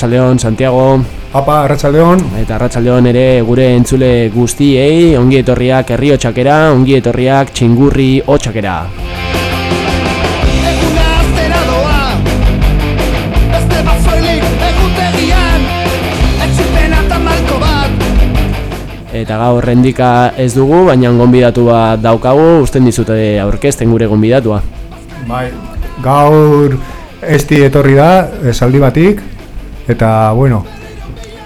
Arratsaldeon Santiago. Apa, Arratsaldeon. Eta Arratsaldeon ere gure entzule guztiei ongi etorriak herriotxakera, ongi etorriak txingurri eta bat. Eta gaur rendika ez dugu, baina gonbidatu bat daukagu, usten dizute aurkezten gure gonbidatua. Bai, gaur esti etorri da, esaldi batik Eta, bueno,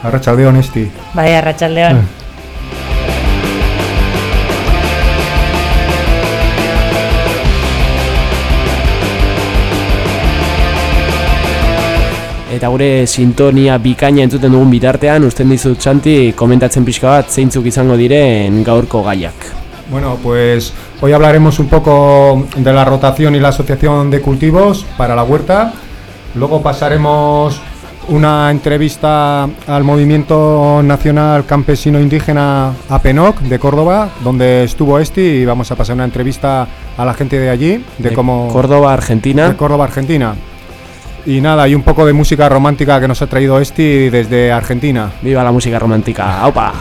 Arratsaldeon esti Bai, arratsaldeon. Eta gure sintonia bikaina entzuten dugun bitartean, usten dizut Santi komentatzen pixka bat zeintzuk izango diren gaurko gaiak. Bueno, pues hoy hablaremos un poco de la rotación y la asociación de cultivos para la huerta Luego pasaremos una entrevista al Movimiento Nacional Campesino Indígena APENOC de Córdoba, donde estuvo Esti y vamos a pasar una entrevista a la gente de allí, de, cómo... Córdoba, Argentina. de Córdoba, Argentina. Y nada, y un poco de música romántica que nos ha traído Esti desde Argentina. Viva la música romántica. ¡Aupa!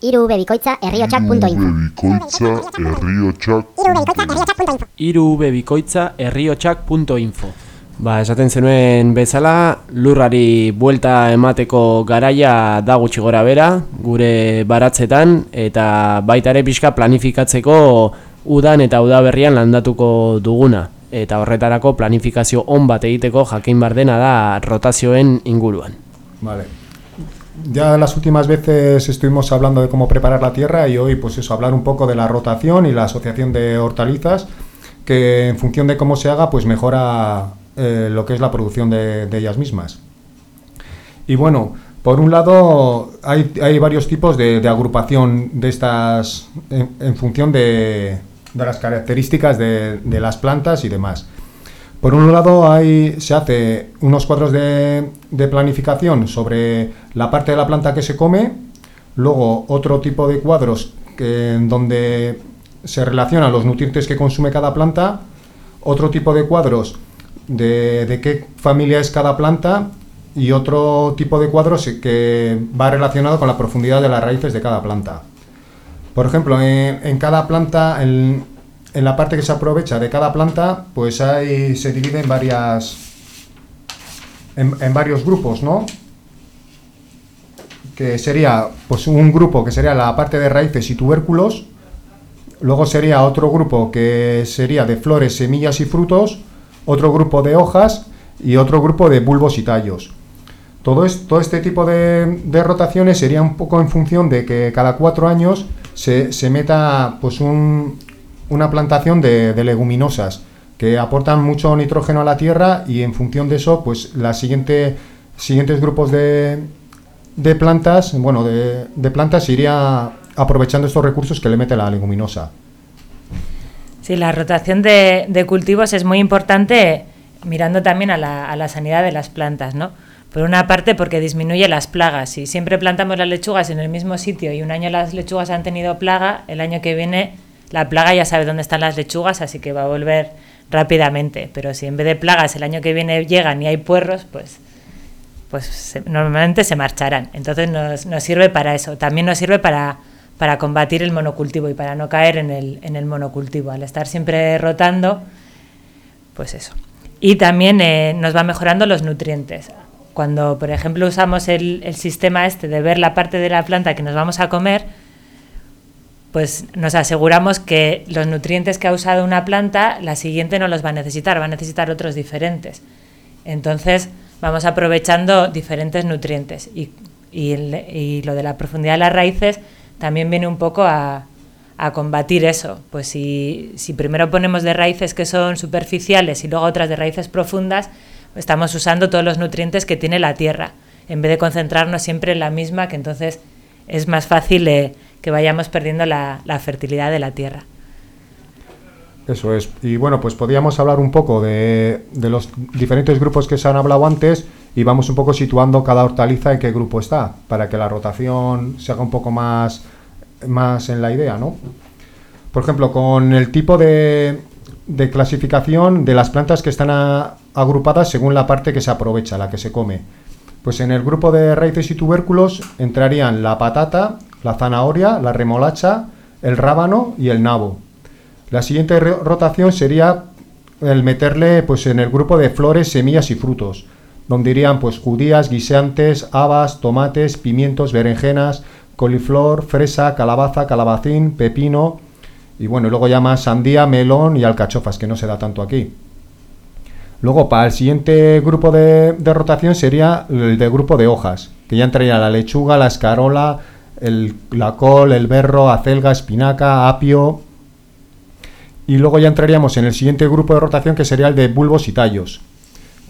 Hiru bebikoitza herriotsak.info Bikoitza herriotsak irubebikoitza herriotxak.info Ba, esaten zenuen bezala, lurrari buelta emateko garaia da gutxi gora bera, gure baratzetan, eta baita ere pixka planifikatzeko udan eta udaberrian landatuko duguna. Eta horretarako planifikazio on bat egiteko jakin bar dena da rotazioen inguruan. Vale. Ya las últimas veces estuvimos hablando de cómo preparar la tierra y hoy pues eso, hablar un poco de la rotación y la asociación de hortalizas que en función de cómo se haga pues mejora eh, lo que es la producción de, ellas mismas. Y bueno, por un lado hay, hay varios tipos de, agrupación de estas en, función de, de las características de las plantas y demás. Por un lado hay, se hace unos cuadros de, planificación sobre la parte de la planta que se come, luego otro tipo de cuadros que, en donde se relacionan los nutrientes que consume cada planta, otro tipo de cuadros de, qué familia es cada planta y otro tipo de cuadros que va relacionado con la profundidad de las raíces de cada planta. Por ejemplo, en, cada planta, en la parte que se aprovecha de cada planta, pues hay, se divide en en, varios grupos, ¿no? Que sería pues un grupo que sería la parte de raíces y tubérculos, Luego sería otro grupo que sería de flores, semillas y frutos, otro grupo de hojas y otro grupo de bulbos y tallos. Todo este tipo de, de rotaciones sería un poco en función de que cada cuatro años se, se meta pues un- una plantación de, leguminosas que aportan mucho nitrógeno a la tierra y en función de eso pues las siguiente, siguientes grupos de, de plantas bueno de, de plantas iría aprovechando estos recursos que le mete la leguminosa Sí, la rotación de, de cultivos es muy importante mirando también a la, a la sanidad de las plantas, ¿no? Por una parte porque disminuye las plagas. Si siempre plantamos las lechugas en el mismo sitio y un año las lechugas han tenido plaga, el año que viene la plaga ya sabe dónde están las lechugas, así que va a volver rápidamente. Pero si en vez de plagas el año que viene llegan y hay puerros, pues, pues normalmente se marcharán. Entonces nos, nos sirve para eso. También nos sirve para, para combatir el monocultivo y para no caer en el, en el monocultivo. Al estar siempre rotando, pues eso. Y también eh, nos va mejorando los nutrientes. Cuando, por ejemplo, usamos el, el sistema este de ver la parte de la planta que nos vamos a comer, pues nos aseguramos que los nutrientes que ha usado una planta, la siguiente no los va a necesitar, va a necesitar otros diferentes. Entonces vamos aprovechando diferentes nutrientes y, y lo de la profundidad de las raíces también viene un poco a, a combatir eso. Pues si, si primero ponemos de raíces que son superficiales y luego otras de raíces profundas, estamos usando todos los nutrientes que tiene la tierra, en vez de concentrarnos siempre en la misma, que entonces es más fácil eh, que vayamos perdiendo la, fertilidad de la tierra. Eso es. Y bueno, pues podríamos hablar un poco de, los diferentes grupos que se han hablado antes y vamos un poco situando cada hortaliza en qué grupo está, para que la rotación se haga un poco más, más en la idea, ¿no? Por ejemplo, con el tipo de, de clasificación de las plantas que están agrupadas según la parte que se aprovecha, la que se come. Pues en el grupo de raíces y tubérculos entrarían la patata, la zanahoria, la remolacha, el rábano y el nabo. La siguiente rotación sería el meterle pues en el grupo de flores, semillas y frutos, donde irían pues judías, guisantes, habas, tomates, pimientos, berenjenas, coliflor, fresa, calabaza, calabacín, pepino y bueno, luego ya más sandía, melón y alcachofas, que no se da tanto aquí. Luego, para el siguiente grupo de, de rotación sería el de grupo de hojas, que ya entraría la lechuga, la escarola, el- la col, el berro, acelga, espinaca, apio. Y luego ya entraríamos en el siguiente grupo de rotación, que sería el de bulbos y tallos,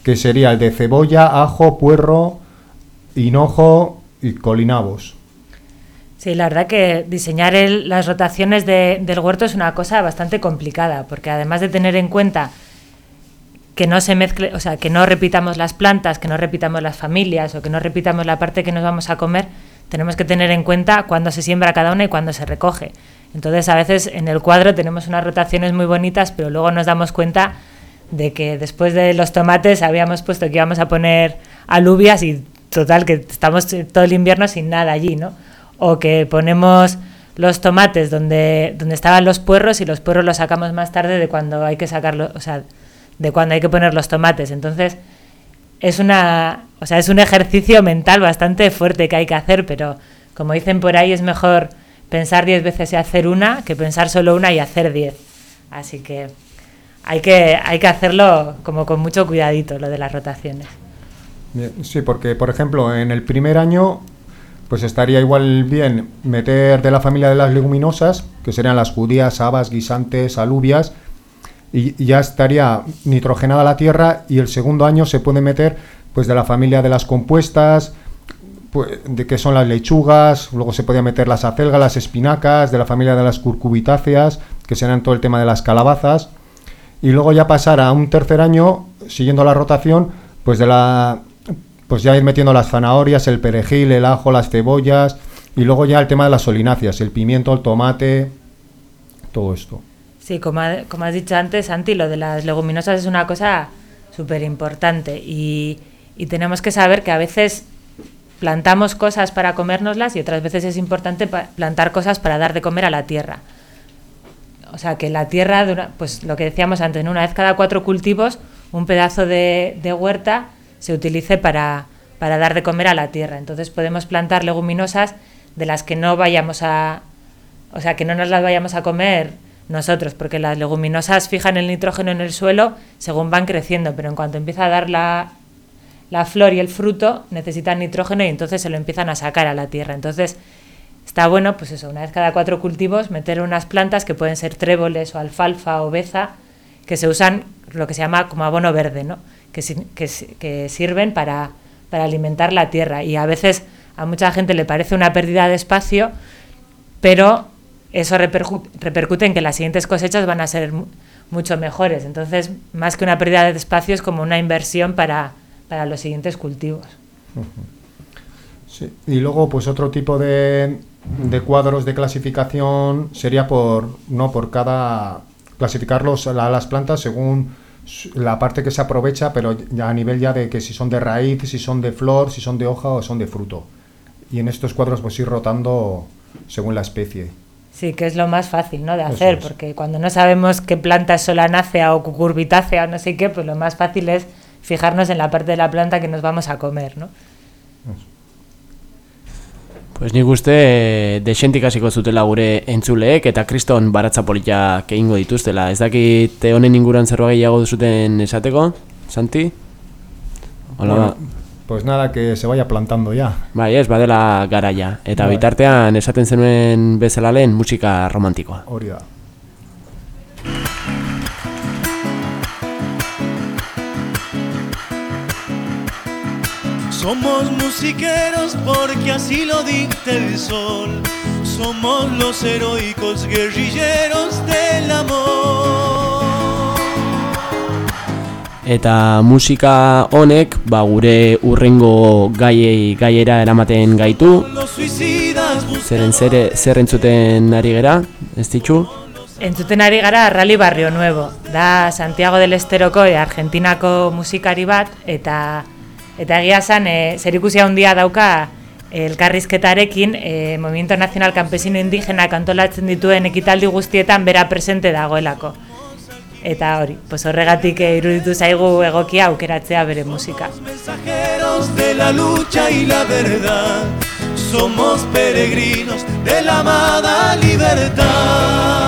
que sería el de cebolla, ajo, puerro, hinojo y colinabos. Sí, la verdad que diseñar las rotaciones de- del huerto es una cosa bastante complicada, porque además de tener en cuenta que no se mezcle, o sea, que no repitamos las plantas, que no repitamos las familias o que no repitamos la parte que nos vamos a comer, tenemos que tener en cuenta cuándo se siembra cada una y cuándo se recoge. Entonces, a veces en el cuadro tenemos unas rotaciones muy bonitas, pero luego nos damos cuenta de que después de los tomates habíamos puesto que íbamos a poner alubias y total que estamos todo el invierno sin nada allí, ¿no? O que ponemos los tomates donde, donde estaban los puerros y los puerros los sacamos más tarde de cuando hay que sacarlo, o sea, de cuando hay que poner los tomates. Entonces, es una, o sea, es un ejercicio mental bastante fuerte que hay que hacer, pero como dicen por ahí, es mejor pensar diez veces y hacer una que pensar solo una y hacer diez. Así que hay que, hay que hacerlo como con mucho cuidadito, lo de las rotaciones. Sí, porque por ejemplo en el primer año pues estaría igual bien meter de la familia de las leguminosas, que serían las judías, habas, guisantes, alubias, y, ya estaría nitrogenada la tierra y el segundo año se puede meter pues de la familia de las compuestas, pues, de que son las lechugas, luego se podía meter las acelgas, las espinacas, de la familia de las curcubitáceas, que serán todo el tema de las calabazas, y luego ya pasar a un tercer año, siguiendo la rotación, pues de la pues ya ir metiendo las zanahorias, el perejil, el ajo, las cebollas, y luego ya el tema de las solináceas, el pimiento, el tomate, todo esto. Sí, como, ha- has dicho antes, Santi, lo de las leguminosas es una cosa súper importante y, tenemos que saber que a veces plantamos cosas para comérnoslas y otras veces es importante plantar cosas para dar de comer a la tierra. O sea, que la tierra, de una- pues lo que decíamos antes, ¿no? una vez cada cuatro cultivos, un pedazo de, de huerta se utilice para, para dar de comer a la tierra. Entonces podemos plantar leguminosas de las que no vayamos a, o sea, que no nos las vayamos a comer nosotros, porque las leguminosas fijan el nitrógeno en el suelo según van creciendo, pero en cuanto empieza a dar la, la flor y el fruto, necesitan nitrógeno y entonces se lo empiezan a sacar a la tierra. Entonces, está bueno, pues eso, una vez cada cuatro cultivos, meter unas plantas que pueden ser tréboles o alfalfa o beza, que se usan lo que se llama como abono verde, ¿no? que, que, que sirven para, para alimentar la tierra. Y a veces a mucha gente le parece una pérdida de espacio, pero eso repercu- repercute en que las siguientes cosechas van a ser mu- mucho mejores. Entonces, más que una pérdida de espacio, es como una inversión para, para los siguientes cultivos. Sí. Y luego, pues otro tipo de, de cuadros de clasificación sería por, no, por cada, clasificarlos a la- las plantas según la parte que se aprovecha, pero ya a nivel ya de que si son de raíz, si son de flor, si son de hoja o son de fruto. Y en estos cuadros pues ir rotando según la especie. Sí, que es lo más fácil ¿no? de hacer, es. porque cuando no sabemos qué planta es solanácea o cucurbitácea o no sé qué, pues lo más fácil es fijarnos en la parte de la planta que nos vamos a comer, ¿no? Pues nik uste eh, desentik hasiko zutela gure entzuleek eta kriston baratza politak egingo dituztela. Ez dakit eh, honen inguruan zerbait gehiago zuten esateko, Santi? Hola, Bueno, pues nada, que se vaya plantando ya. bai ez, badela garaia. Eta Bai. bitartean esaten zenuen bezala lehen musika romantikoa. Hori da. Somos musiqueros porque así lo dicta el sol. Somos los heroicos guerrilleros del amor. Eta musika honek, ba gure urrengo gaiei gaiera eramaten gaitu. Zeren zer, zer entzuten ari gera, ez ditxu? Entzuten ari gara Rally Barrio Nuevo, da Santiago del Esteroko e Argentinako musikari bat, eta eta egia zan, e, zer handia dauka elkarrizketarekin, e, Movimiento Nacional Campesino Indigena kantolatzen dituen ekitaldi guztietan bera presente dagoelako. Eta hori, pues horregatik eh, iruditu zaigu egokia aukeratzea bere musika. mensajeros de la lucha y la verdad. Somos peregrinos de la amada libertad.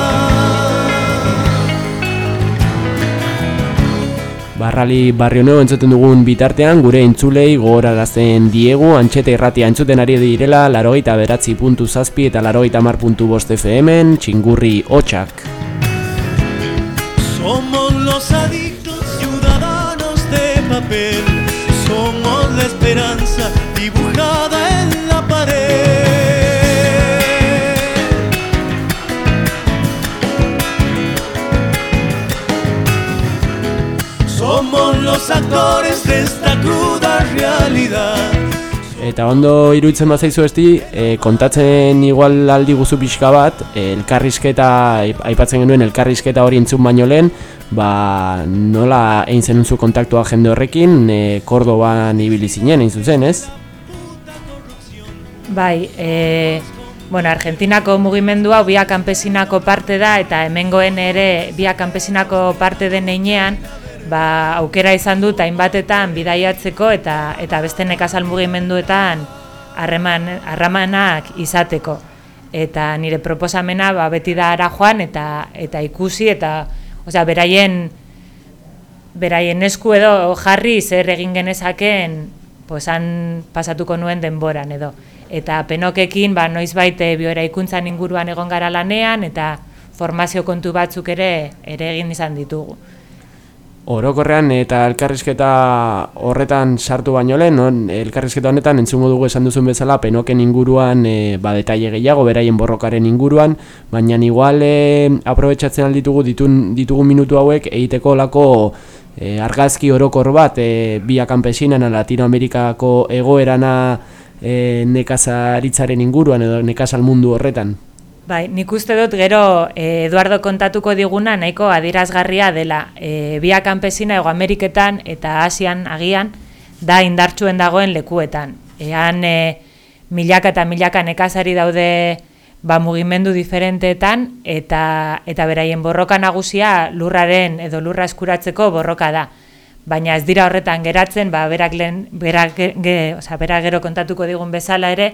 Barrali barrio nuevo entzuten dugun bitartean gure entzulei gogorarazten diegu antxeta irratia entzuten ari direla larogeita beratzi puntu zazpi eta larogeita mar puntu bost FM-en txingurri hotxak. Somos los adictos ciudadanos de papel. Somos la esperanza dibujada en la pared. Somos los actores de esta cruda realidad. Eta ondo iruditzen bazaizu esti, e, kontatzen igual aldi guzu pixka bat, e, elkarrizketa, aip- aipatzen genuen elkarrizketa hori entzun baino lehen, ba nola egin zenun zu kontaktua jende horrekin, e, Kordoban ibili zinen, egin zuzen, ez? Bai, e, bueno, Argentinako mugimendua Bia Kanpesinako parte da eta hemengoen ere Bia Kanpesinako parte den heinean, ba, aukera izan dut hainbatetan bidaiatzeko eta eta beste nekazal mugimenduetan harreman harremanak izateko. Eta nire proposamena ba, beti da ara joan eta eta ikusi eta osea beraien beraien esku edo jarri zer egin genezakeen pues han pasatuko nuen denboran edo. Eta penokekin ba, noizbait eh, bioeraikuntzan inguruan egon gara lanean eta formazio kontu batzuk ere ere egin izan ditugu. Orokorrean eta elkarrizketa horretan sartu baino lehen, no? elkarrizketa honetan entzungo dugu esan duzun bezala penoken inguruan e, ba, detaile gehiago, beraien borrokaren inguruan, baina igual e, aprobetsatzen alditugu ditun, ditugu minutu hauek egiteko lako e, argazki orokor bat e, bia kanpesinan Latinoamerikako egoerana e, nekazaritzaren inguruan edo nekazal mundu horretan. Bai, nik uste dut gero eh, Eduardo kontatuko diguna nahiko adierazgarria dela. E, Bia kanpesina ego Ameriketan eta Asian agian da indartsuen dagoen lekuetan. Ean e, milaka eta milaka nekazari daude ba, mugimendu diferenteetan eta eta beraien borroka nagusia lurraren edo lurra eskuratzeko borroka da. Baina ez dira horretan geratzen, ba, berak, lehen, berak, ge, osea, berak gero kontatuko digun bezala ere,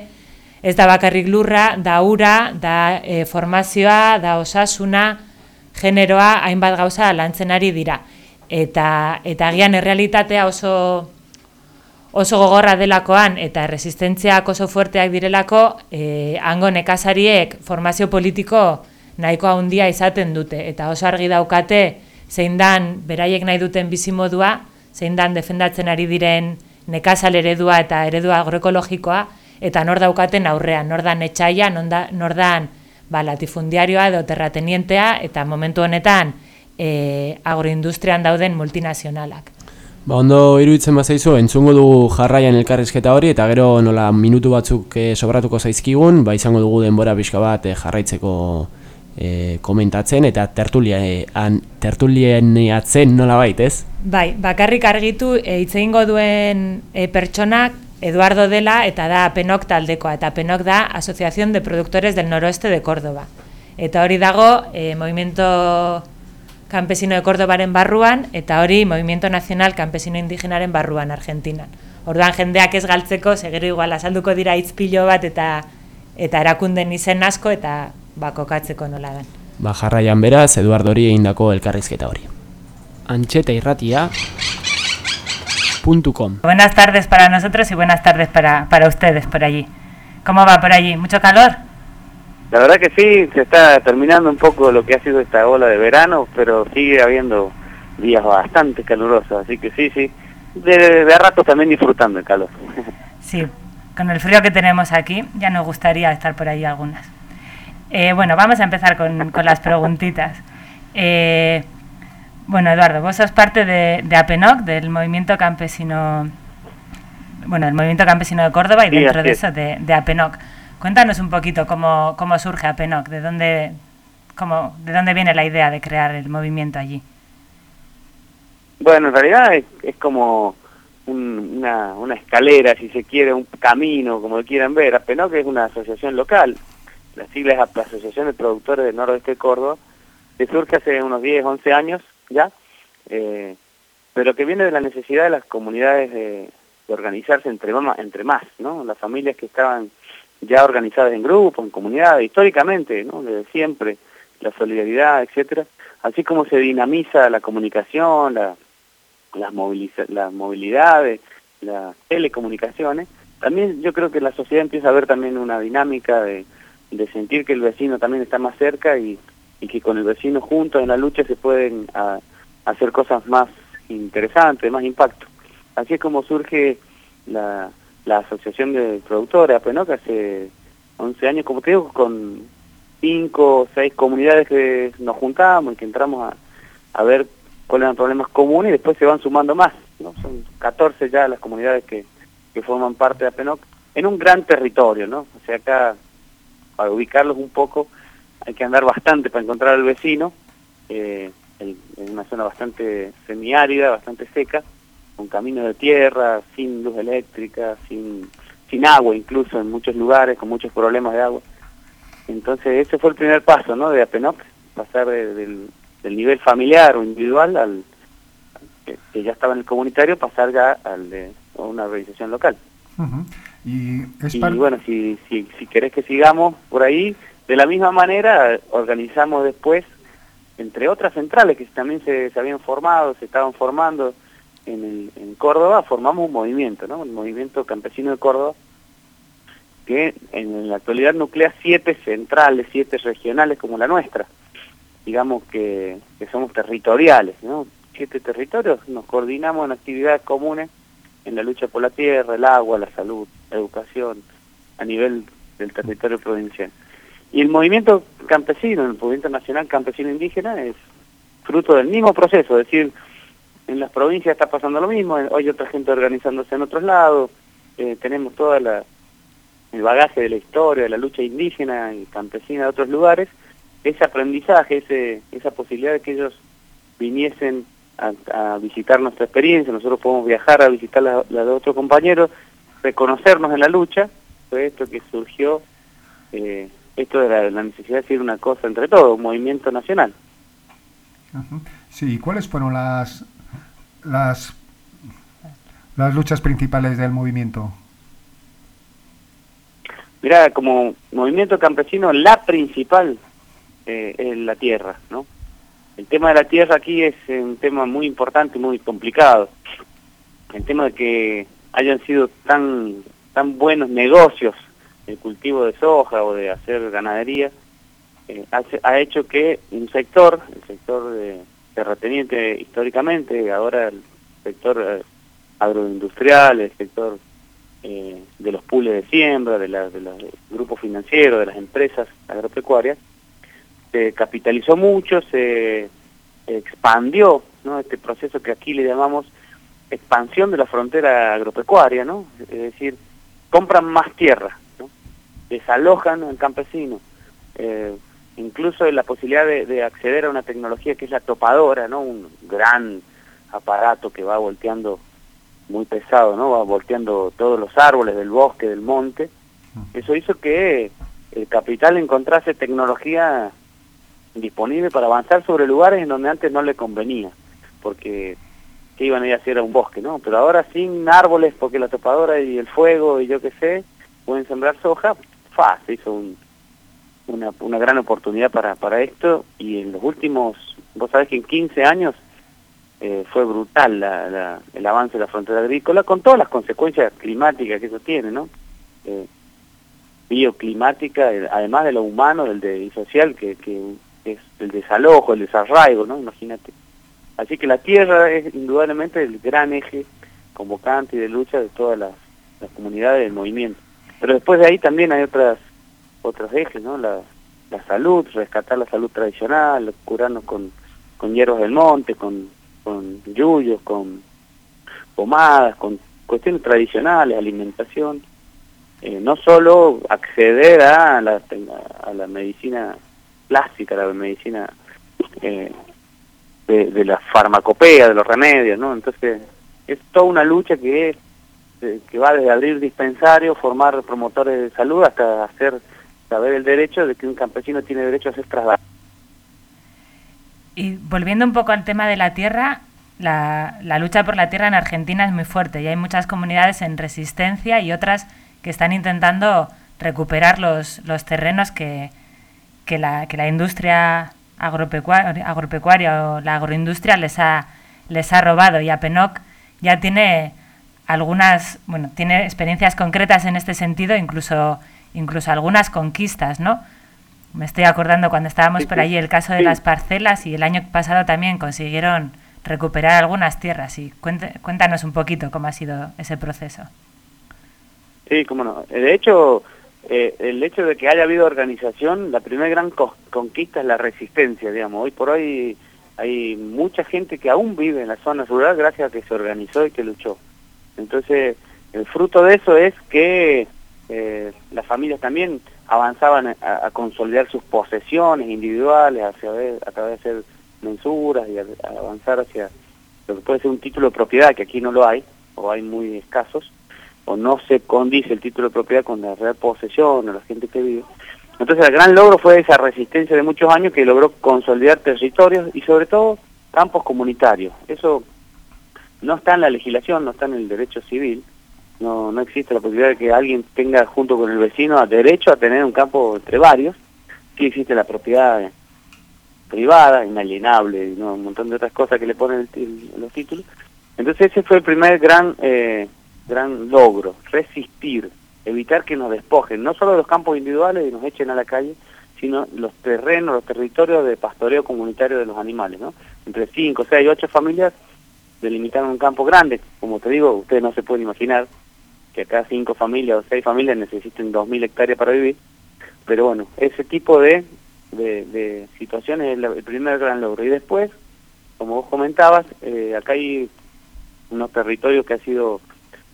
ez da bakarrik lurra, da ura, da e, formazioa, da osasuna, generoa hainbat gauza lantzen ari dira. Eta, eta agian errealitatea oso oso gogorra delakoan eta resistentziak oso fuerteak direlako, eh, hango nekazariek formazio politiko nahiko handia izaten dute. Eta oso argi daukate, zein dan beraiek nahi duten bizimodua, zein dan defendatzen ari diren nekazal eredua eta eredua agroekologikoa, eta nor daukaten aurrean, nor dan etxaia, nor dan ba, latifundiarioa edo terratenientea, eta momentu honetan e, agroindustrian dauden multinazionalak. Ba, ondo iruditzen bazaizu, entzungo dugu jarraian elkarrizketa hori, eta gero nola minutu batzuk e, sobratuko zaizkigun, ba, izango dugu denbora pixka bat e, jarraitzeko e, komentatzen, eta tertulien, tertulien atzen nola bait, ez? Bai, bakarrik argitu, e, itzein duen e, pertsonak, Eduardo Dela eta da Penok taldekoa, eta Penok da Asociación de Productores del Noroeste de Córdoba. Eta hori dago, e, Movimiento Campesino de Cordobaren barruan, eta hori Movimiento Nacional Campesino Indigenaren barruan, Argentinan. Orduan jendeak ez galtzeko, segero igual azalduko dira itzpilo bat eta eta erakunden izen asko eta bakokatzeko nola den. Ba jarraian beraz, Eduardo hori egindako elkarrizketa hori. Antxeta irratia Buenas tardes para nosotros y buenas tardes para, para ustedes por allí. ¿Cómo va por allí? ¿Mucho calor? La verdad que sí, se está terminando un poco lo que ha sido esta ola de verano, pero sigue habiendo días bastante calurosos, así que sí, sí, de, de rato también disfrutando el calor. Sí, con el frío que tenemos aquí, ya nos gustaría estar por ahí algunas. Eh, bueno, vamos a empezar con, con las preguntitas. Eh, bueno, Eduardo, vos sos parte de, de APENOC, del Movimiento Campesino, bueno, del Movimiento Campesino de Córdoba y dentro de eso de, de APENOC. Cuéntanos un poquito cómo, cómo surge APENOC, de dónde, cómo, de dónde viene la idea de crear el movimiento allí. Bueno, en realidad es, como una, una, escalera, si se quiere, un camino, como lo quieran ver. APENOC es una asociación local, la sigla es Asociación de Productores del Noroeste de Córdoba, que surge hace unos 10, 11 años ya, eh, pero que viene de la necesidad de las comunidades de, organizarse entre, entre más, ¿no? Las familias que estaban ya organizadas en grupos, en comunidades, históricamente, ¿no? desde siempre, la solidaridad, etcétera, así como se dinamiza la comunicación, la, las, las movilidades, las telecomunicaciones, también yo creo que la sociedad empieza a ver también una dinámica de, de sentir que el vecino también está más cerca y, y que con el vecino juntos en la lucha se pueden a, hacer cosas más interesantes, más impacto. Así es como surge la, Asociación de Productores, que hace 11 años, como te digo, con 5 o 6 comunidades que nos juntamos y que entramos a, a ver cuáles eran problemas comunes y después se van sumando más, ¿no? Son 14 ya las comunidades que, que forman parte de APENOC en un gran territorio, ¿no? O sea, acá, para ubicarlos un poco, hay que andar bastante para encontrar al vecino, eh, en, en una zona bastante semiárida, bastante seca, un camino de tierra, sin luz eléctrica, sin, sin agua incluso en muchos lugares, con muchos problemas de agua. Entonces ese fue el primer paso, ¿no? De APENOC, pasar del, del, nivel familiar o individual al que, ya estaba en el comunitario, pasar ya al de una organización local. Y, y bueno, si, si, si querés que sigamos por ahí, de la misma manera organizamos después, entre otras centrales que también se, habían formado, se estaban formando, en, en Córdoba formamos un movimiento, ¿no? El movimiento campesino de Córdoba, que en la actualidad nuclea siete centrales, siete regionales como la nuestra. Digamos que, que somos territoriales, ¿no? Siete territorios, nos coordinamos en actividades comunes en la lucha por la tierra, el agua, la salud, la educación, a nivel del territorio provincial. Y el movimiento campesino, el movimiento nacional campesino indígena, es fruto del mismo proceso, es decir, en las provincias está pasando lo mismo, hay otra gente organizándose en otros lados, eh, tenemos todo el bagaje de la historia, de la lucha indígena y campesina de otros lugares, ese aprendizaje, ese, esa posibilidad de que ellos viniesen a, visitar nuestra experiencia, nosotros podemos viajar a visitar la, de otros compañeros, reconocernos en la lucha, fue esto que surgió, eh, esto de la, necesidad de decir una cosa entre todos, un movimiento nacional. Sí, ¿cuáles fueron las las, las luchas principales del movimiento? Mira, como movimiento campesino, la principal eh, es la tierra, ¿no? El tema de la tierra aquí es un tema muy importante y muy complicado. El tema de que hayan sido tan, tan buenos negocios el cultivo de soja o de hacer ganadería, eh, ha hecho que un sector, el sector de terrateniente históricamente, ahora el sector eh, agroindustrial, el sector eh, de los pools de siembra, de, la, de los grupos financieros, de las empresas agropecuarias, se capitalizó mucho, se expandió, ¿no? Este proceso que aquí le llamamos expansión de la frontera agropecuaria, ¿no? Es decir, compran más tierra. Desalojan al campesino, eh, incluso la posibilidad de, acceder a una tecnología que es la topadora, ¿no? Un gran aparato que va volteando muy pesado, ¿no? Va volteando todos los árboles del bosque, del monte. Eso hizo que el capital encontrase tecnología disponible para avanzar sobre lugares en donde antes no le convenía, porque ¿qué iban a ir a hacer a un bosque, no? Pero ahora sin árboles, porque la topadora y el fuego y yo qué sé, pueden sembrar soja, se hizo una, gran oportunidad para, esto y en los últimos, vos sabés que en 15 años eh, fue brutal el avance de la frontera agrícola con todas las consecuencias climáticas que eso tiene, ¿no? Eh, bioclimática, además de lo humano, del de social, que es el desalojo, el desarraigo, ¿no? Imagínate. Así que la tierra es indudablemente el gran eje convocante y de lucha de todas las, comunidades del movimiento. Pero después de ahí también hay otras otros ejes, ¿no? La, la salud, rescatar la salud tradicional, curarnos con, con hierbas del monte, con, con yuyos, con pomadas, con cuestiones tradicionales, alimentación. Eh, no solo acceder a la, a la medicina clásica, la medicina eh, de, la farmacopea, de los remedios, ¿no? Entonces, es toda una lucha que, que va desde abrir dispensarios, formar promotores de salud, hasta hacer saber el derecho de que un campesino tiene derecho a ser trasladado. Y volviendo un poco al tema de la tierra, la, la, lucha por la tierra en Argentina es muy fuerte y hay muchas comunidades en resistencia y otras que están intentando recuperar los, los terrenos que, que la, que la industria agropecuaria, agropecuaria o la agroindustria les ha, les ha robado y APENOC ya tiene algunas, bueno, tiene experiencias concretas en este sentido, incluso, incluso algunas conquistas, ¿no? Me estoy acordando cuando estábamos por allí el caso de las parcelas y el año pasado también consiguieron recuperar algunas tierras. Y cuéntanos un poquito cómo ha sido ese proceso. Sí, cómo no. De hecho, eh, el hecho de que haya habido organización, la primera gran conquista es la resistencia, digamos. Hoy por hoy hay mucha gente que aún vive en la zona rural gracias a que se organizó y que luchó. Entonces, el fruto de eso es que eh, las familias también avanzaban a, consolidar sus posesiones individuales hacia a través de hacer mensuras y a avanzar hacia lo que puede ser un título de propiedad, que aquí no lo hay, o hay muy escasos, o no se condice el título de propiedad con la real posesión o la gente que vive. Entonces el gran logro fue esa resistencia de muchos años que logró consolidar territorios y sobre todo campos comunitarios. Eso no está en la legislación, no está en el derecho civil, no, no existe la posibilidad de que alguien tenga junto con el vecino derecho a tener un campo entre varios, sí existe la propiedad privada, inalienable, y un montón de otras cosas que le ponen los títulos. Entonces ese fue el primer gran eh, gran logro, resistir, evitar que nos despojen, no solo los campos individuales y nos echen a la calle, sino los terrenos, los territorios de pastoreo comunitario de los animales, ¿no? Entre 5, 6, 8 familias delimitaron un campo grande, como te digo, ustedes no se pueden imaginar que acá cinco familias o seis familias necesiten 2.000 hectáreas para vivir, pero bueno, ese tipo de, de, situaciones es el primer gran logro. Y después, como vos comentabas, eh, acá hay unos territorios que ha sido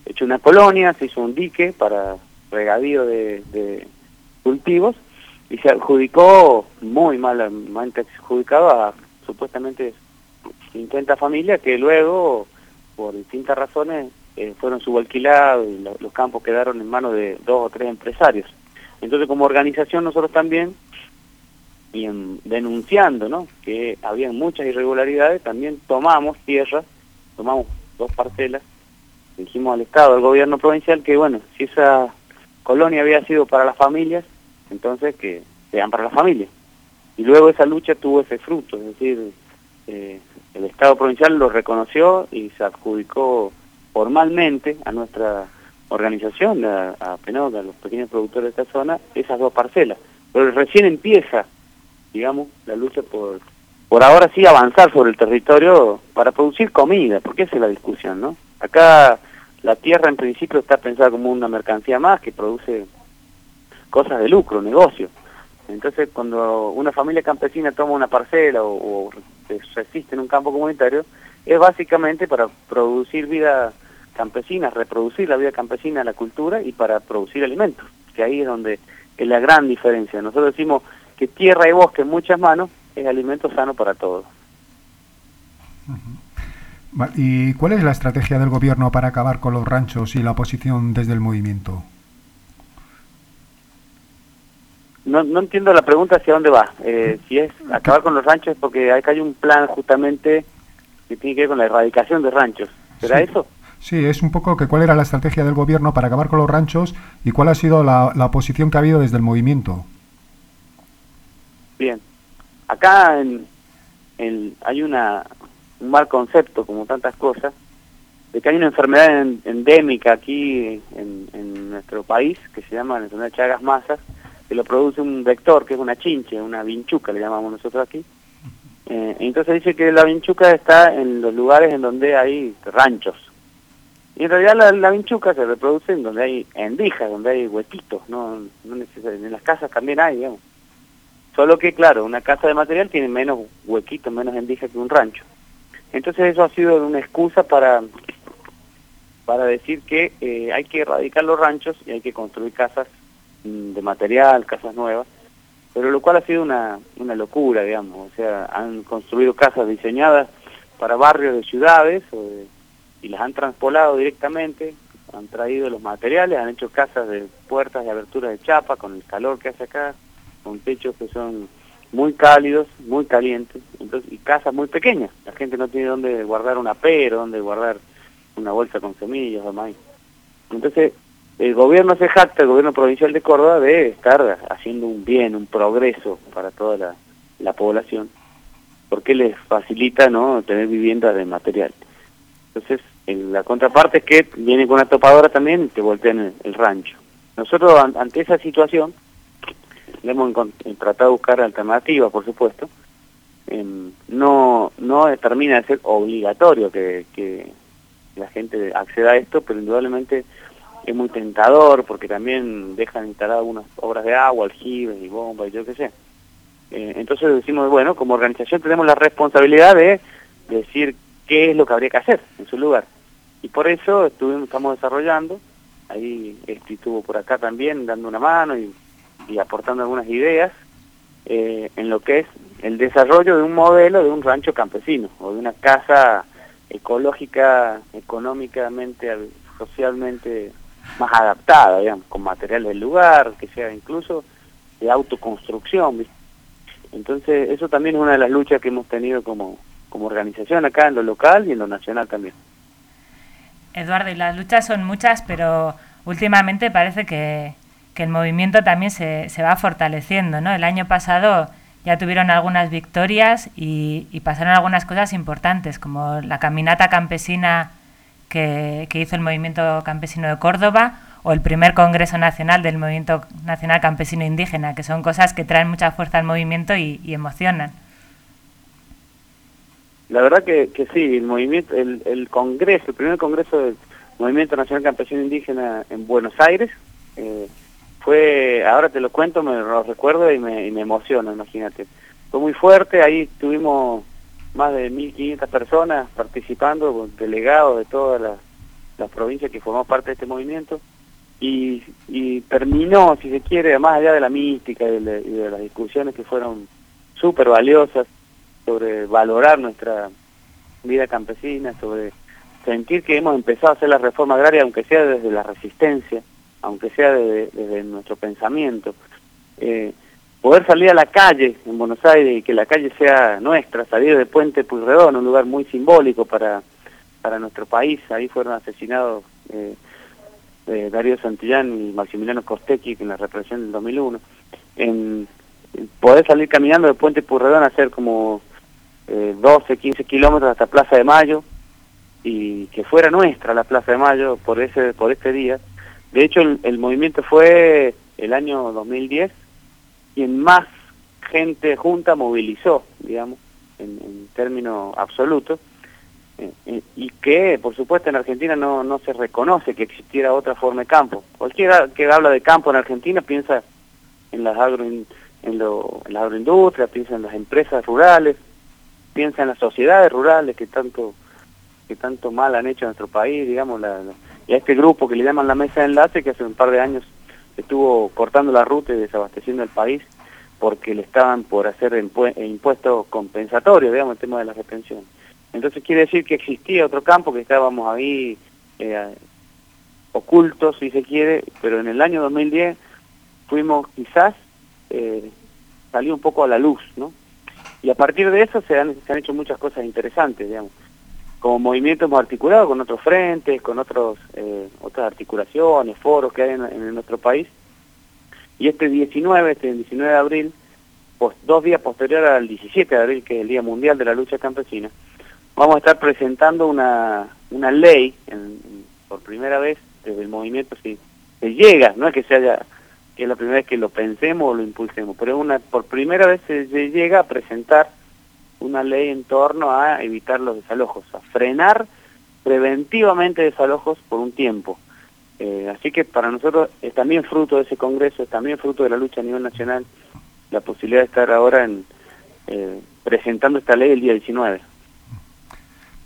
hecho una colonia, se hizo un dique para regadío de, cultivos y se adjudicó muy malamente adjudicado a supuestamente 50 familias que luego, por distintas razones, eh, fueron subalquilados y los campos quedaron en manos de dos o tres empresarios. Entonces, como organización, nosotros también, y denunciando ¿no? que había muchas irregularidades, también tomamos tierras, tomamos dos parcelas dijimos al Estado, al gobierno provincial, que bueno, si esa colonia había sido para las familias, entonces que sean para las familias. Y luego esa lucha tuvo ese fruto, es decir, eh, el Estado provincial lo reconoció y se adjudicó formalmente a nuestra organización, a, a a los pequeños productores de esta zona, esas dos parcelas. Pero recién empieza, digamos, la lucha por, por ahora sí avanzar sobre el territorio para producir comida, porque esa es la discusión, ¿no? Acá la tierra en principio está pensada como una mercancía más que produce cosas de lucro, negocio. Entonces, cuando una familia campesina toma una parcela o resiste en un campo comunitario, es básicamente para producir vida campesina, reproducir la vida campesina, la cultura y para producir alimentos, que ahí es donde es la gran diferencia. Nosotros decimos que tierra y bosque en muchas manos es alimento sano para todos. ¿Y cuál es la estrategia del gobierno para acabar con los ranchos y la oposición desde el movimiento? No, no entiendo la pregunta hacia dónde va. Eh, si es acabar con los ranchos es porque acá hay un plan justamente que tiene que ver con la erradicación de ranchos. ¿Será Sí. eso? Sí, es un poco que cuál era la estrategia del gobierno para acabar con los ranchos y cuál ha sido la, la oposición que ha habido desde el movimiento. Bien. Acá en, en- hay una, un mal concepto, como tantas cosas, de que hay una enfermedad en- endémica aquí en, en nuestro país, que se llama la enfermedad de Chagas Masas, que lo produce un vector, que es una chinche, una vinchuca, le llamamos nosotros aquí. Eh, entonces dice que la vinchuca está en los lugares en donde hay ranchos. Y en realidad la, la vinchuca se reproduce en donde hay endijas, donde hay huequitos, no, no en las casas también hay, digamos. Solo que, claro, una casa de material tiene menos huequitos, menos endijas que un rancho. Entonces eso ha sido una excusa para, para decir que eh, hay que erradicar los ranchos y hay que construir casas de material, casas nuevas, pero lo cual ha sido una, una locura, digamos. O sea, han construido casas diseñadas para barrios de ciudades o de- y las han transpolado directamente, han traído los materiales, han hecho casas de puertas y aberturas de chapa con el calor que hace acá, con techos que son muy cálidos, muy calientes, entonces y casas muy pequeñas. La gente no tiene dónde guardar una pera, dónde guardar una bolsa con semillas o maíz. Entonces, el gobierno se jacta, el gobierno provincial de Córdoba, de estar haciendo un bien, un progreso para toda la, la población, porque les facilita no tener vivienda de material. Entonces, en la contraparte es que viene con una topadora también y te voltean el, rancho. Nosotros, an- ante esa situación, le hemos eh, tratado de buscar alternativas, por supuesto. Em, no no termina de ser obligatorio que la gente acceda a esto, pero indudablemente es muy tentador porque también dejan instaladas algunas obras de agua, aljibes y bombas y yo qué sé. Eh, entonces decimos, bueno, como organización tenemos la responsabilidad de decir qué es lo que habría que hacer en su lugar. Y por eso estuvimos, estamos desarrollando, ahí este estuvo por acá también dando una mano y, y aportando algunas ideas eh, en lo que es el desarrollo de un modelo de un rancho campesino o de una casa ecológica, económicamente, socialmente más adaptada, digamos, con materiales del lugar, que sea incluso de autoconstrucción. Entonces, eso también es una de las luchas que hemos tenido como, como organización acá en lo local y en lo nacional también. Eduardo, y las luchas son muchas, pero últimamente parece que, que el movimiento también se, se, va fortaleciendo, ¿no? El año pasado ya tuvieron algunas victorias y, y, pasaron algunas cosas importantes, como la caminata campesina que, que, hizo el Movimiento Campesino de Córdoba o el primer Congreso Nacional del Movimiento Nacional Campesino Indígena, que son cosas que traen mucha fuerza al movimiento y, emocionan. La verdad que, que sí, el movimiento, el, el Congreso, el primer Congreso del Movimiento Nacional Campesino Indígena en Buenos Aires, eh, fue, ahora te lo cuento, me lo recuerdo y me, y me emociona, imagínate. Fue muy fuerte, ahí tuvimos más de 1.500 personas participando, delegados de todas las, provincias que formó parte de este movimiento, y, terminó, si se quiere, más allá de la mística y de, las discusiones que fueron súper valiosas sobre valorar nuestra vida campesina, sobre sentir que hemos empezado a hacer la reforma agraria, aunque sea desde la resistencia, aunque sea desde, desde nuestro pensamiento. Eh, poder salir a la calle en Buenos Aires y que la calle sea nuestra, salir de Puente Puyredón, un lugar muy simbólico para, para nuestro país. Ahí fueron asesinados eh, eh, Darío Santillán y Maximiliano Costecchi en la represión del 2001. En, poder salir caminando de Puente Purredón a hacer como eh, 12, 15 kilómetros hasta Plaza de Mayo y que fuera nuestra la Plaza de Mayo por ese por este día. De hecho, el, el movimiento fue el año 2010 quien más gente junta movilizó, digamos, en, términos absolutos, eh, eh, y que, por supuesto, en Argentina no, no se reconoce que existiera otra forma de campo. Cualquiera que habla de campo en Argentina piensa en las, agro, en, lo, en las agroindustrias, piensa en las empresas rurales, piensa en las sociedades rurales que tanto que tanto mal han hecho en nuestro país, digamos, la, la, y a este grupo que le llaman la mesa de enlace, que hace un par de años estuvo cortando la ruta y desabasteciendo el país porque le estaban por hacer impuestos compensatorios, digamos, el tema de la retención. Entonces quiere decir que existía otro campo que estábamos ahí eh, ocultos, si se quiere, pero en el año 2010 fuimos quizás, eh, salió un poco a la luz, ¿no? Y a partir de eso se han hecho muchas cosas interesantes, digamos. Como movimiento hemos articulado con otros frentes, con otros eh, otras articulaciones, foros que hay en, en nuestro país, y este 19, este 19 de abril, dos días posterior al 17 de abril, que es el Día Mundial de la Lucha Campesina, vamos a estar presentando una, una ley, por primera vez desde el movimiento, si se llega, no es que se haya, que es la primera vez que lo pensemos o lo impulsemos, pero una por primera vez se, se llega a presentar una ley en torno a evitar los desalojos, a frenar preventivamente desalojos por un tiempo. Eh, así que para nosotros es también fruto de ese congreso, es también fruto de la lucha a nivel nacional, la posibilidad de estar ahora en eh, presentando esta ley el día 19.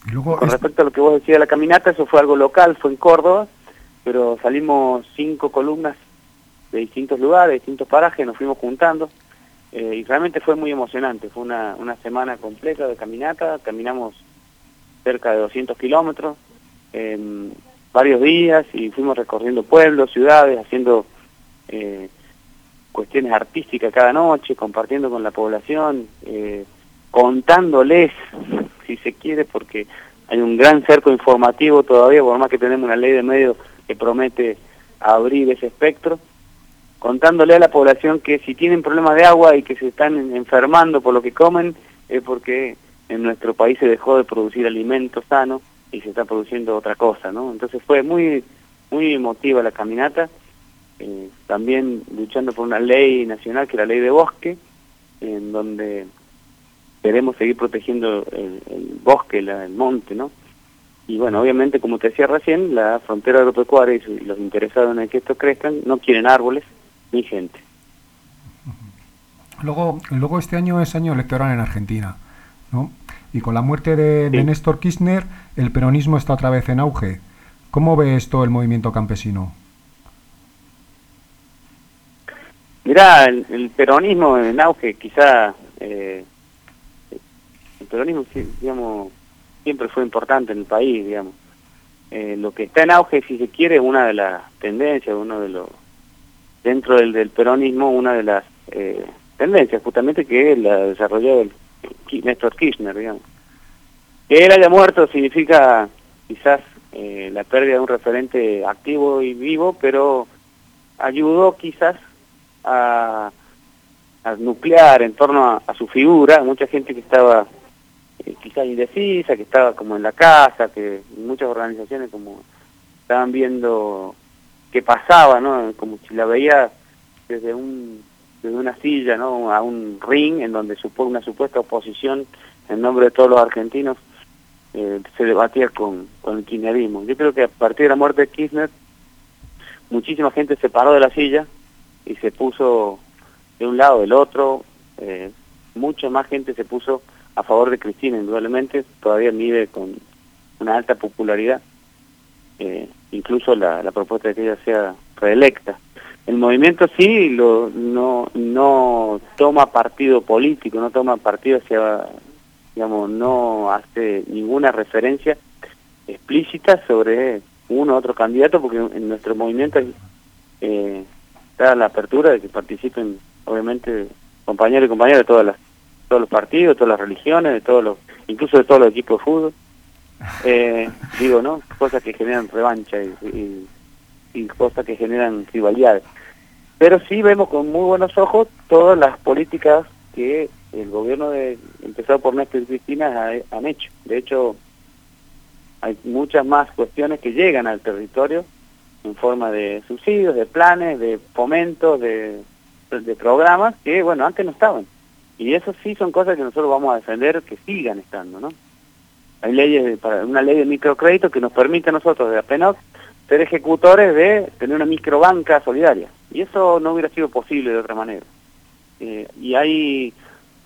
Y luego Con respecto a lo que vos decías de la caminata, eso fue algo local, fue en Córdoba, pero salimos cinco columnas de distintos lugares, de distintos parajes, nos fuimos juntando eh, y realmente fue muy emocionante, fue una, una semana completa de caminata, caminamos cerca de 200 kilómetros, eh, varios días y fuimos recorriendo pueblos, ciudades, haciendo eh, cuestiones artísticas cada noche, compartiendo con la población, eh, contándoles, si se quiere, porque hay un gran cerco informativo todavía, por más que tenemos una ley de medios que promete abrir ese espectro, contándole a la población que si tienen problemas de agua y que se están enfermando por lo que comen, es porque en nuestro país se dejó de producir alimentos sanos y se está produciendo otra cosa, ¿no? Entonces fue muy muy emotiva la caminata, eh, también luchando por una ley nacional que es la ley de bosque, en donde queremos seguir protegiendo el, el bosque, la, el monte, ¿no? Y bueno, obviamente, como te decía recién, la frontera agropecuaria y, los interesados en que esto crezcan no quieren árboles ni gente. Luego, luego este año es año electoral en Argentina, ¿no? Y con la muerte de, sí. de Néstor Kirchner, el peronismo está otra vez en auge. ¿Cómo ve esto el movimiento campesino? Mirá, el, el peronismo en auge, quizá eh, el peronismo, digamos, siempre fue importante en el país, digamos. Eh, lo que está en auge, si se quiere, es una de las tendencias, uno de los, dentro del, del peronismo, una de las eh, tendencias, justamente que la desarrolló el Néstor Kirchner, digamos. Que él haya muerto significa quizás eh, la pérdida de un referente activo y vivo, pero ayudó quizás a, nuclear en torno a, a, su figura, mucha gente que estaba eh, quizás indecisa, que estaba como en la casa, que muchas organizaciones como estaban viendo qué pasaba, ¿no? Como si la veía desde un una silla, ¿no? A un ring en donde supo una supuesta oposición en nombre de todos los argentinos eh, se debatía con, con el kirchnerismo. Yo creo que a partir de la muerte de Kirchner muchísima gente se paró de la silla y se puso de un lado del otro, eh, mucha más gente se puso a favor de Cristina, indudablemente, todavía mide con una alta popularidad, eh, incluso la, la propuesta de que ella sea reelecta. El movimiento sí lo, no, no toma partido político, no toma partido hacia, digamos, no hace ninguna referencia explícita sobre uno u otro candidato, porque en nuestro movimiento eh, está la apertura de que participen, obviamente, compañeros y compañeras de todas las, todos los partidos, de todas las religiones, de todos los, incluso de todos los equipos de fútbol. Eh, digo, ¿no? Cosas que generan revancha y, y cosas que generan rivalidades. Pero sí vemos con muy buenos ojos todas las políticas que el gobierno de, empezado por Néstor y Cristina ha- han hecho. De hecho, hay muchas más cuestiones que llegan al territorio en forma de subsidios, de planes, de fomentos, de, de programas que, bueno, antes no estaban. Y eso sí son cosas que nosotros vamos a defender que sigan estando, ¿no? Hay leyes, para una ley de microcrédito que nos permite a nosotros de apenas ser ejecutores de tener una microbanca solidaria. Y eso no hubiera sido posible de otra manera. Eh, y hay,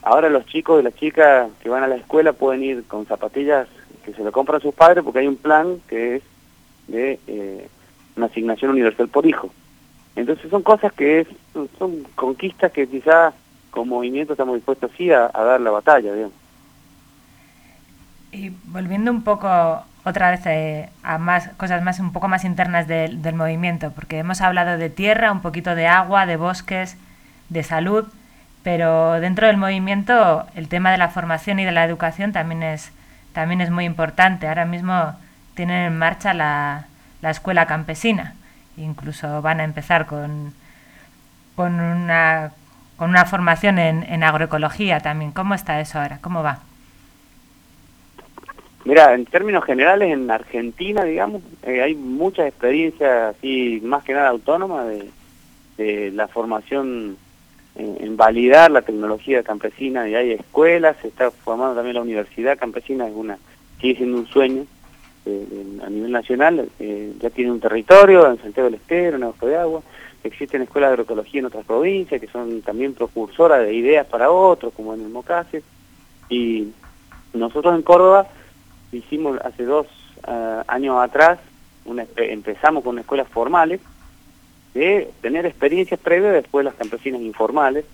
ahora los chicos y las chicas que van a la escuela pueden ir con zapatillas que se lo compran sus padres porque hay un plan que es de eh, una asignación universal por hijo. Entonces son cosas que es, son conquistas que quizás como movimiento estamos dispuestos sí a, a dar la batalla, digamos. Y volviendo un poco otra vez eh, a más cosas más un poco más internas del, movimiento, porque hemos hablado de tierra, un poquito de agua, de bosques, de salud, pero dentro del movimiento el tema de la formación y de la educación también es también es muy importante. Ahora mismo tienen en marcha la, la escuela campesina, incluso van a empezar con con una con una formación en, en agroecología también. ¿Cómo está eso ahora? ¿Cómo va? Mira, en términos generales, en Argentina, digamos, eh, hay muchas experiencias, así, más que nada autónomas, de, la formación en, validar la tecnología campesina, y hay escuelas, se está formando también la universidad campesina, es una sigue siendo un sueño eh, a nivel nacional, eh, ya tiene un territorio en Santiago del Estero, en Ojo de Agua, existen escuelas de agroecología en otras provincias que son también propulsoras de ideas para otros, como en el Mocase, y nosotros en Córdoba hicimos hace dos ah, años atrás, empezamos con escuelas formales, de tener experiencias previas de escuelas campesinas informales,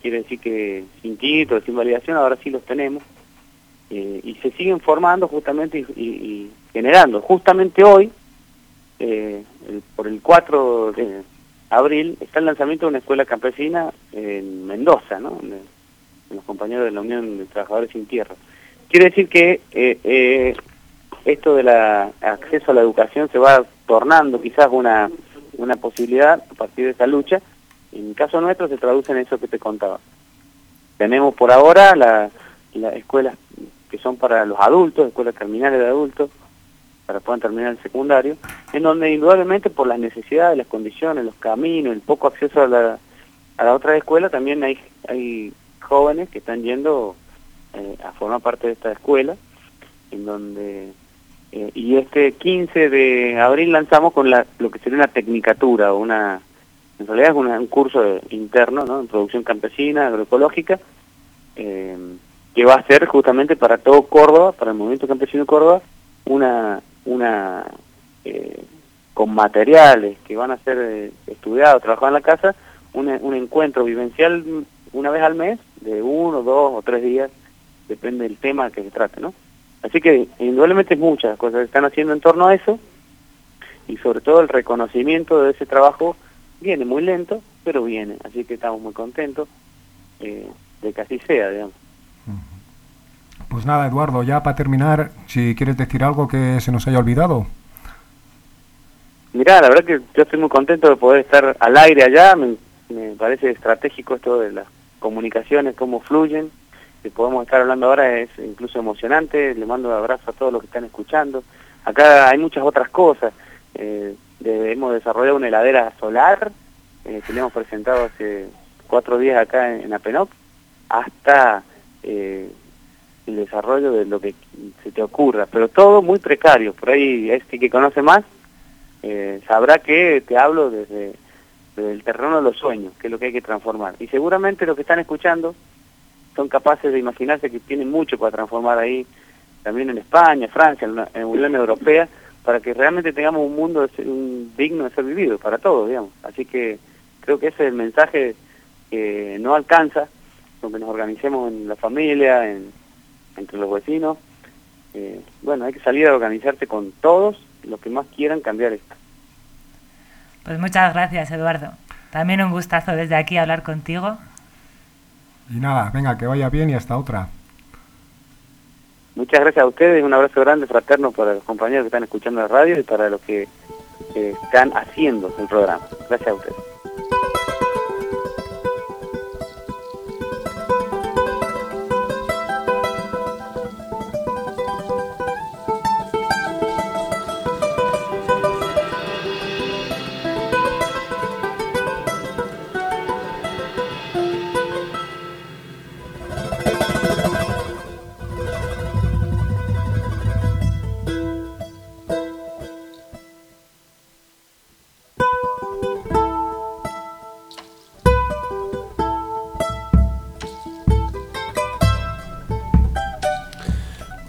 quiere decir que sin título, sin validación, ahora sí los tenemos, eh, y se siguen formando justamente y, generando. Justamente hoy, eh, por el 4 de abril, está el lanzamiento de una escuela campesina en Mendoza, ¿no? En los compañeros de la Unión de Trabajadores Sin Tierra. Quiere decir que eh, eh, esto del acceso a la educación se va tornando quizás una, una posibilidad a partir de esta lucha. En caso nuestro se traduce en eso que te contaba. Tenemos por ahora las las escuelas que son para los adultos, escuelas terminales de adultos, para puedan terminar el secundario, en donde indudablemente por las necesidades, las condiciones, los caminos, el poco acceso a la, a la otra escuela, también hay, hay jóvenes que están yendo eh, a formar parte de esta escuela, en donde eh, y este 15 de abril lanzamos con la, lo que sería una tecnicatura, una en realidad es una- un curso interno ¿no? en producción campesina, agroecológica, eh, que va a ser justamente para todo Córdoba, para el movimiento campesino de Córdoba, una, una eh, con materiales que van a ser eh, estudiados, trabajados en la casa, un, un encuentro vivencial una vez al mes, de uno, dos o tres días, depende del tema que se trate, ¿no? Así que indudablemente muchas cosas se están haciendo en torno a eso y sobre todo el reconocimiento de ese trabajo viene muy lento, pero viene, así que estamos muy contentos eh, de que así sea, digamos. Pues nada, Eduardo, ya para terminar, si quieres decir algo que se nos haya olvidado. Mirá, la verdad que yo estoy muy contento de poder estar al aire allá, me, me parece estratégico esto de las comunicaciones, cómo fluyen, que podemos estar hablando ahora es incluso emocionante, le mando abrazo a todos los que están escuchando. Acá hay muchas otras cosas, eh, de- hemos desarrollado una heladera solar, eh, que le hemos presentado hace cuatro días acá en, en Apenoc, hasta eh, el desarrollo de lo que se te ocurra, pero todo muy precario, por ahí este que conoce más eh, sabrá que te hablo desde el terreno de los sueños, que es lo que hay que transformar. Y seguramente los que están escuchando son capaces de imaginarse que tienen mucho para transformar ahí, también en España, Francia, en la Unión Europea, para que realmente tengamos un mundo digno de ser vivido para todos, digamos. Así que creo que ese es el mensaje que no alcanza, donde nos organicemos en la familia, en, entre los vecinos. Eh, bueno, hay que salir a organizarse con todos los que más quieran cambiar esto. Pues muchas gracias, Eduardo. También un gustazo desde aquí hablar contigo. Y nada, venga, que vaya bien y hasta otra. Muchas gracias a ustedes, un abrazo grande, fraterno para los compañeros que están escuchando la radio y para los que están haciendo el programa. Gracias a ustedes.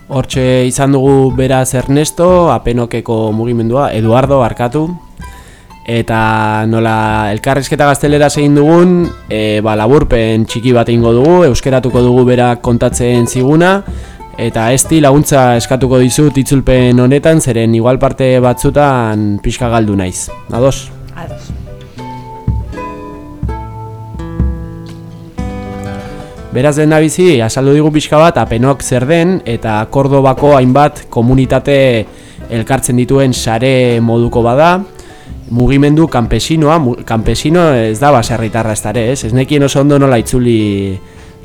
Hortxe izan dugu beraz Ernesto, apenokeko mugimendua, Eduardo, arkatu. Eta nola elkarrizketa gaztelera egin dugun, e, ba, laburpen txiki bat egingo dugu, euskeratuko dugu berak kontatzen ziguna. Eta esti laguntza eskatuko dizut itzulpen honetan, zeren igual parte batzutan pixka galdu naiz. Ados? Ados. Beraz den nabizi, asaldu digu pixka bat apenok zer den eta Kordobako hainbat komunitate elkartzen dituen sare moduko bada mugimendu kanpesinoa, kanpesino ez da baserritarra ez dara, ez? Ez nekien oso ondo nola itzuli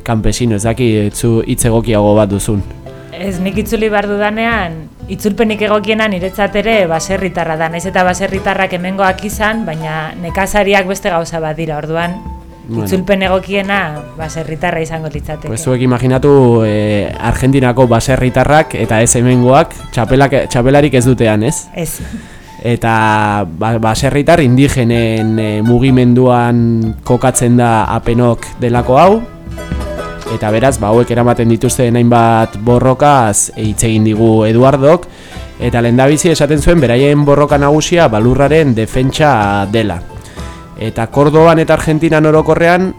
kanpesino, ez daki itzu hitz egokiago bat duzun. Ez nik itzuli behar dudanean, itzulpenik egokiena niretzat ere baserritarra da. Naiz eta baserritarrak hemengoak izan, baina nekazariak beste gauza bat dira, orduan Bueno. itzulpen egokiena baserritarra izango litzateke. Pues zuek imaginatu eh, Argentinako baserritarrak eta ez hemengoak txapelak, txapelarik ez dutean, ez? Ez. Eta ba, baserritar indigenen e, mugimenduan kokatzen da apenok delako hau Eta beraz, ba, hauek eramaten dituzten hainbat borrokaz hitz egin digu Eduardok Eta lehendabizi esaten zuen beraien borroka nagusia balurraren defentsa dela Eta Kordoban eta Argentinan orokorrean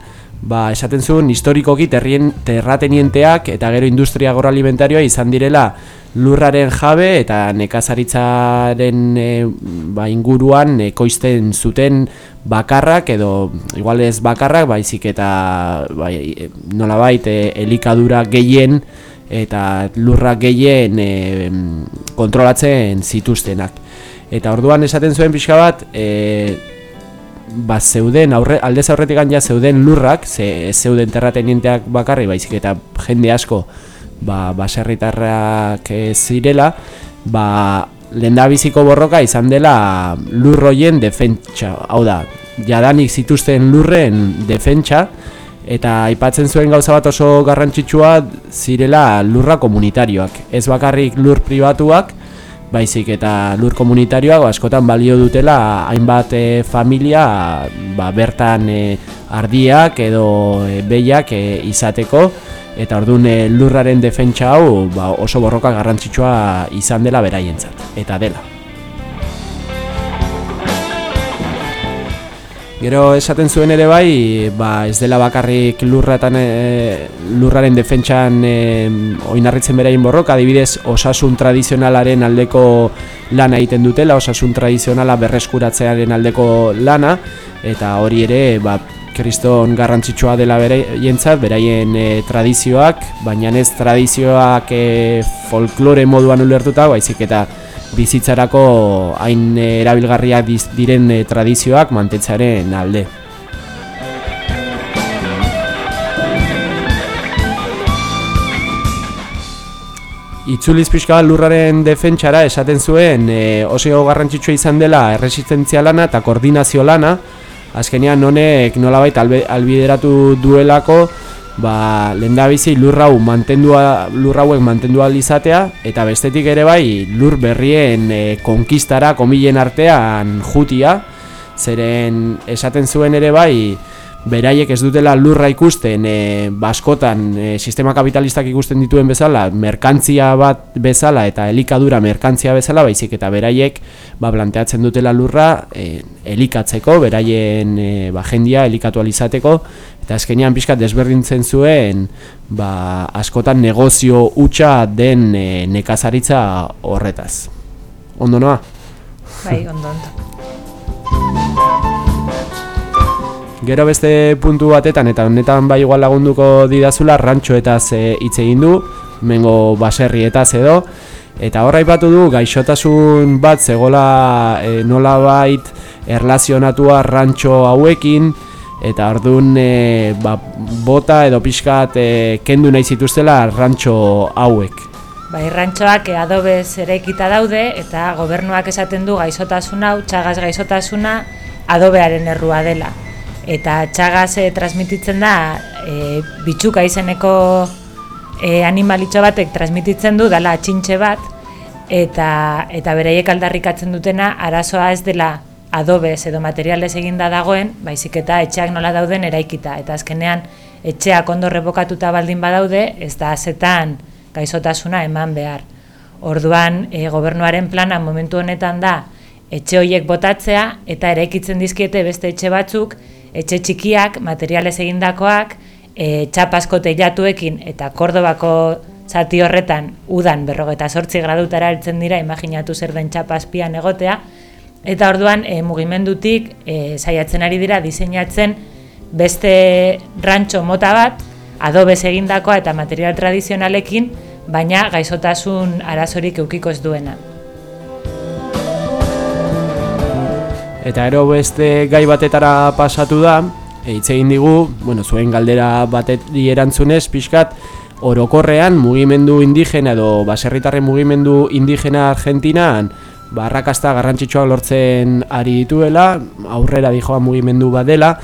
ba, esaten zuen historikoki terrien, terratenienteak eta gero industria agroalimentarioa izan direla lurraren jabe eta nekazaritzaren e, ba, inguruan ekoizten zuten bakarrak edo igual ez bakarrak baizik eta bai, e, nolabait e, elikadura gehien eta lurrak gehien e, kontrolatzen zituztenak. Eta orduan esaten zuen pixka bat, e, ba zeuden aurre, aldez aurretik ja zeuden lurrak, ze zeuden terratenienteak bakarri baizik eta jende asko ba, baserritarrak zirela, ba, lehendabiziko borroka izan dela lurroien defentsa, hau da, jadanik zituzten lurren defentsa, eta aipatzen zuen gauza bat oso garrantzitsua zirela lurra komunitarioak, ez bakarrik lur pribatuak, baizik eta lur komunitarioak ba, askotan balio dutela hainbat e, familia ba, bertan e, ardiak edo e, behiak e, izateko eta orduan e, lurraren defentsa hau ba, oso borroka garrantzitsua izan dela beraientzat eta dela. Gero esaten zuen ere bai, ba ez dela bakarrik lurratan e, lurraren defentsan e, oinarritzen beraien borroka, adibidez osasun tradizionalaren aldeko lana egiten dutela, osasun tradizionala berreskuratzearen aldeko lana. Eta hori ere ba kriston garrantzitsua dela beraientzat, beraien e, tradizioak, baina ez tradizioak e, folklore moduan ulertuta, baizik eta bizitzarako hain erabilgarriak diren eh, tradizioak mantentzaren alde. Itzuliz pixka lurraren defentsara esaten zuen e, oso garrantzitsua izan dela erresistentzia lana eta koordinazio lana azkenean honek nolabait albe, albideratu duelako ba, lehendabizi lur hau mantendua lur hauek mantendu izatea eta bestetik ere bai lur berrien e, konkistara komilen artean jutia. Zeren esaten zuen ere bai beraiek ez dutela lurra ikusten e, baskotan e, sistema kapitalistak ikusten dituen bezala merkantzia bat bezala eta elikadura merkantzia bezala baizik eta beraiek ba, planteatzen dutela lurra e, elikatzeko beraien e, ba, jendia elikatu ahal izateko eta azkenean pixkat desberdintzen zuen ba, askotan negozio hutsa den e, nekazaritza horretaz. Ondo noa? Bai, ondo, ondo. Gero beste puntu batetan eta honetan bai igual lagunduko didazula rantxoetaz e, hitz egin du, mengo baserrietaz edo eta horra aipatu du gaixotasun bat zegola e, nolabait erlazionatua rantxo hauekin eta ordun e, ba, bota edo pixkat e, kendu nahi zituztela rantxo hauek. Bai, rantxoak adobez eraikita daude eta gobernuak esaten du gaixotasun hau, txagaz gaixotasuna adobearen errua dela. Eta txagaz eh, transmititzen da e, bitxuka izeneko e, animalitxo batek transmititzen du dala txintxe bat eta eta beraiek aldarrikatzen dutena arazoa ez dela adobez edo materialez eginda dagoen, baizik eta etxeak nola dauden eraikita eta azkenean etxeak ondo rebokatuta baldin badaude, ez da azetan gaizotasuna eman behar. Orduan, e, gobernuaren plana momentu honetan da, etxe horiek botatzea eta eraikitzen dizkiete beste etxe batzuk, etxe txikiak, materialez egindakoak, e, txapasko teilatuekin eta Kordobako zati horretan udan berrogeta sortzi gradutara heltzen dira, imaginatu zer den txapazpian egotea, eta orduan e, mugimendutik e, saiatzen ari dira diseinatzen beste rantxo mota bat, adobez egindakoa eta material tradizionalekin, baina gaizotasun arazorik eukiko ez duena. Eta ero beste gai batetara pasatu da, hitz egin digu, bueno, zuen galdera bateri erantzunez, pixkat, orokorrean mugimendu indigena edo baserritarren mugimendu indigena Argentinan barrakasta garrantzitsuak lortzen ari dituela, aurrera dijoa mugimendu bat dela,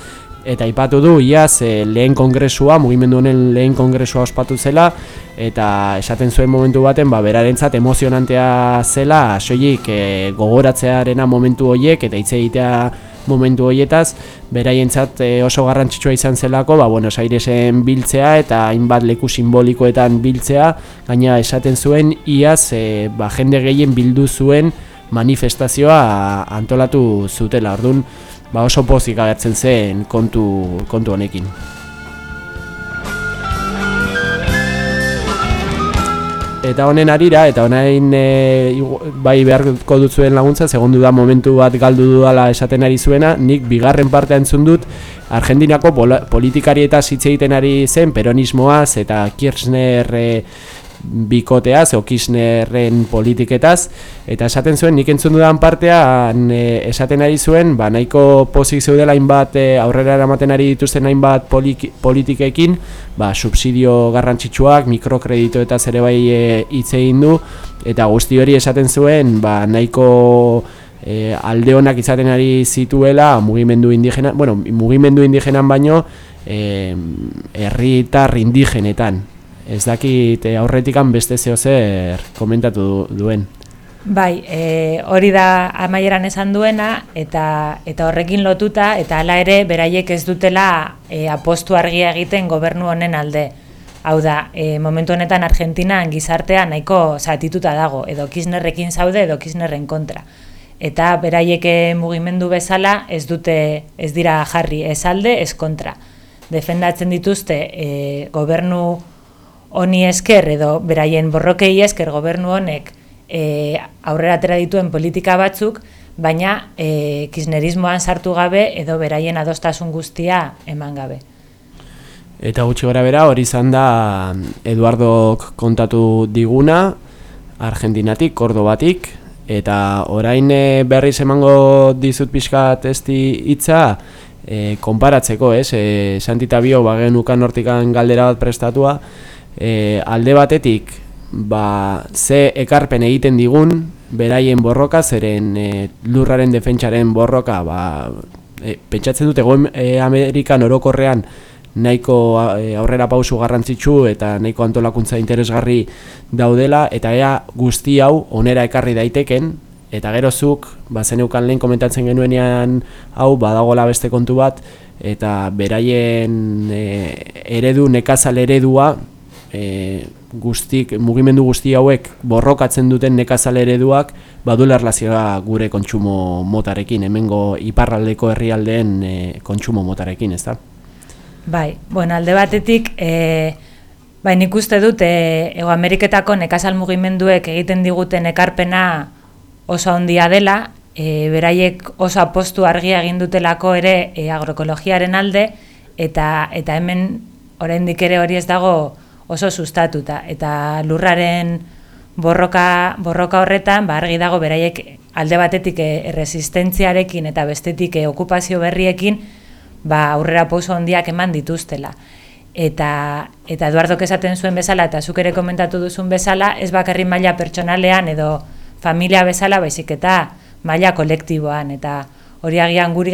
eta aipatu du iaz e, lehen kongresua, mugimendu honen lehen kongresua ospatu zela eta esaten zuen momentu baten ba, berarentzat emozionantea zela soilik e, gogoratzearena momentu horiek eta hitz egitea momentu horietaz. Beraientzat e, oso garrantzitsua izan zelako ba, Buenos Airesen biltzea eta hainbat leku simbolikoetan biltzea. Gaina esaten zuen iaz e, ba, jende gehien bildu zuen manifestazioa antolatu zutela. Orduan ba oso pozik agertzen zen kontu, kontu honekin. Eta honen arira, eta honain e, bai beharko dut zuen laguntza, segundu da momentu bat galdu dudala esaten ari zuena, nik bigarren parte entzun dut Argentinako politikari eta hitz egiten ari zen peronismoaz eta Kirchner e, bikoteaz, o Kirchnerren politiketaz, eta esaten zuen, nik entzun dudan partea, e, esaten ari zuen, ba, nahiko pozik zeudela hainbat e, aurrera eramaten ari dituzten hainbat politikekin, ba, subsidio garrantzitsuak, mikrokredito eta zere bai e, hitz egin du, eta guzti hori esaten zuen, ba, nahiko e, alde honak izaten ari zituela mugimendu indigena, bueno, mugimendu indigenan baino, e, herritar indigenetan, ez dakit eh, aurretikan beste zeo zer komentatu duen. Bai, e, hori da amaieran esan duena eta eta horrekin lotuta eta hala ere beraiek ez dutela e, apostu argia egiten gobernu honen alde. Hau da, e, momentu honetan Argentinan gizartea nahiko zatituta dago, edo Kirchnerrekin zaude edo Kirchnerren kontra. Eta beraiek mugimendu bezala ez dute ez dira jarri ez alde, ez kontra. Defendatzen dituzte e, gobernu honi esker edo beraien borrokei esker gobernu honek e, aurrera atera dituen politika batzuk, baina e, kisnerismoan sartu gabe edo beraien adostasun guztia eman gabe. Eta gutxi gora bera, hori izan da Eduardok kontatu diguna, Argentinatik, Kordobatik, eta orain e, berriz emango dizut pixka testi hitza e, konparatzeko, ez? E, Santita bio, bagen ukan hortikan galdera bat prestatua, e, alde batetik ba, ze ekarpen egiten digun beraien borroka zeren e, lurraren defentsaren borroka ba, e, pentsatzen dute goen e, Amerikan orokorrean nahiko aurrera pausu garrantzitsu eta nahiko antolakuntza interesgarri daudela eta ea guzti hau onera ekarri daiteken eta gerozuk ba, zeneukan lehen komentatzen genuenean hau badagola beste kontu bat eta beraien e, eredu nekazal eredua e, guztik, mugimendu guzti hauek borrokatzen duten nekazal ereduak badula erlazioa gure kontsumo motarekin, hemengo iparraldeko herrialdeen e, kontsumo motarekin, ez da? Bai, bueno, alde batetik, e, bai nik uste dut, e, Ego Ameriketako nekazal mugimenduek egiten diguten ekarpena oso handia dela, e, beraiek oso apostu argia egin dutelako ere e, agroekologiaren alde, eta, eta hemen oraindik ere hori ez dago oso sustatuta. Eta lurraren borroka, borroka horretan ba argi dago beraiek alde batetik eh, erresistentziarekin eta bestetik eh, okupazio berriekin ba aurrera pauso handiak eman dituztela. Eta eta Eduardo esaten zuen bezala eta zuk ere komentatu duzun bezala ez bakarri maila pertsonalean edo familia bezala baizik eta maila kolektiboan. Eta hori agian guri